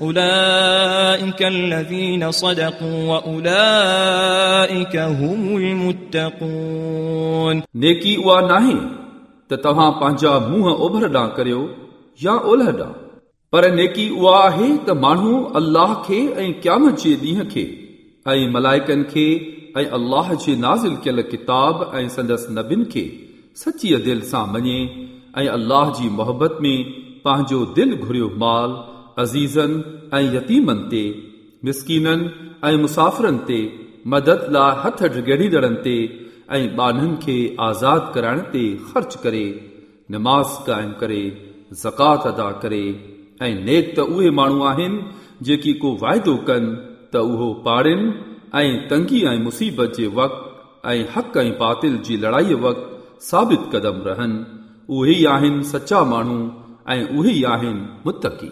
أولئك الذين صدقوا وأولئك هم المتقون नेकी उहा नाहे त तव्हां पंहिंजा मुंहं ओभर ॾांहुं करियो या ओलह ॾांहुं पर नेकी उहा आहे त माण्हू अल्लाह खे ऐं क़यामत जे ॾींहं खे ऐं मलाइकनि खे ऐं अल्लाह जे नाज़िल कयल किताब ऐं संदसि नबिन खे सचीअ दिलि सां मञे ऐं अल्लाह जी मोहबत में पंहिंजो दिलि घुरियो माल عزيزن ۽ يتيمن تي مسڪينن ۽ مسافرن تي مدد لاءِ هٿ ڊگهيڙيندڙن تي ۽ ٻانن کي آزاد ڪرائڻ تي خرچ ڪري نماز قائم ڪري زڪات ادا ڪري ۽ نيڪ ته اهي ماڻهو آهن جيڪي ڪو واعدو ڪن ته اهو پاڙن ۽ تنگي ۽ مصيبت جي وقت ۽ حق ۽ باطل جي لڙائيءَ وقت ثابت قدم رهن. اهي ئي آهن سچا ماڻهو ۽ اهي ئي آهن متقي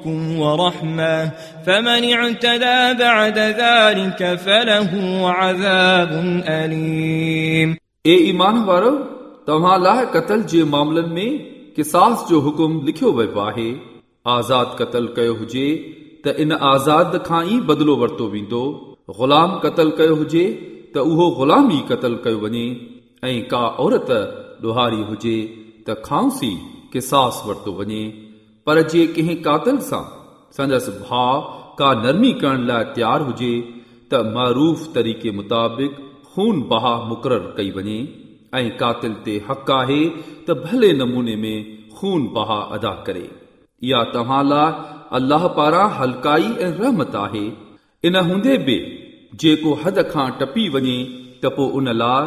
عليكم ورحمة فمن اعتدى بعد ذلك فله عذاب أليم ए ईमान वारो तव्हां लाइ क़तल जे मामलनि में किसास जो हुकुम लिखियो वियो आहे आज़ाद क़तल कयो हुजे त इन आज़ाद खां ई बदिलो वरितो वेंदो ग़ुलाम क़तल कयो हुजे त उहो ग़ुलाम ई क़तल कयो वञे ऐं का औरत ॾोहारी हुजे त खांसी किसास वरितो वञे پر جي ڪنهن قاتل سان سندس ڀاءُ ڪا نرمي ڪرڻ لاءِ تيار هجي ته مروف طريقي مطابق خون بها مقرر ڪئي وڃي. ۽ قاتل تي حق آهي ته ڀلي نموني ۾ خون بها ادا ڪري. اها توهان لاءِ الله پاران هلڪائي ۽ رحمت آهي. ان هوندي به جيڪو حد کان ٽپي وڃي ته پوءِ ان لاءِ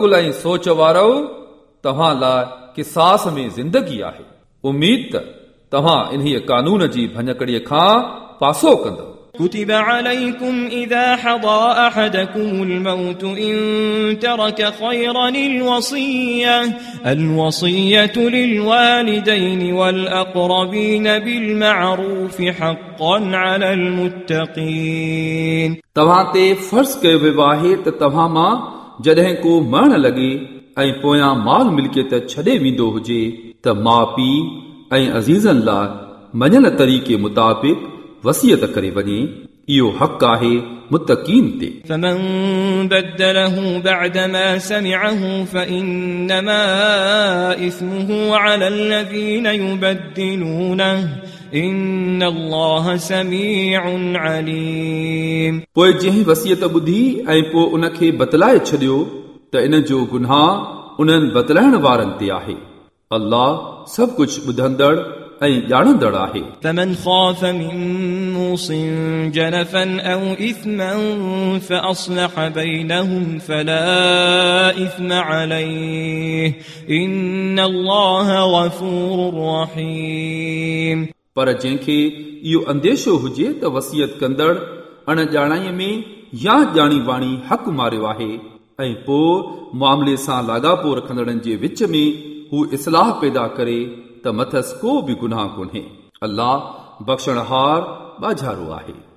ڀل ۽ سوچ وارو توهان لاءِ ڪساس ۾ زندگي آهي. اميد ته توهان انهيءَ قانون جي ڀڃڪڙيءَ کان پاسو ڪندؤ. كتب عليكم إذا حضى أحدكم الموت إن ترك خيرا الوصية الوصية للوالدين والأقربين بالمعروف حقا على المتقين तव्हां ते फर्ज़ कयो वियो आहे त तव्हां मां जॾहिं को मरण लॻे ऐं पोयां माल मिल्कियत छॾे वेंदो हुजे त माउ पीउ ऐं अज़ीज़नि लाइ मञल तरीक़े मुताबिक़ वसियत करे वञे इहो हक़ आहे मुतकीन ते فمن بدله بعدما سمعه فإنما إثمه على الذين يبدلونه إن الله سميع عليم पोइ जंहिं वसियत ॿुधी ऐं पोइ उन खे बतलाए छॾियो त इन जो गुनाह उन्हनि बतलाइण वारनि ते आहे अल्लाह सभु कुझु ॿुधंदड़ ऐं ॼाणंदड़ आहे فمن خاف من موص جنفا أو إثما فأصلح بينهم فلا إثم عليه إن الله غفور رحيم पर जंहिंखे इहो अंदेशो हुजे त वसियत कंदड़ अणॼाणाईअ में या ॼाणी वाणी हक़ मारियो आहे ऐं पोइ मामले सां लाॻापो रखंदड़नि जे विच में हू इस्लाह पैदा करे تمتس کو بھی گناہ کو نہیں اللہ بخشنہار باجھارو آہے۔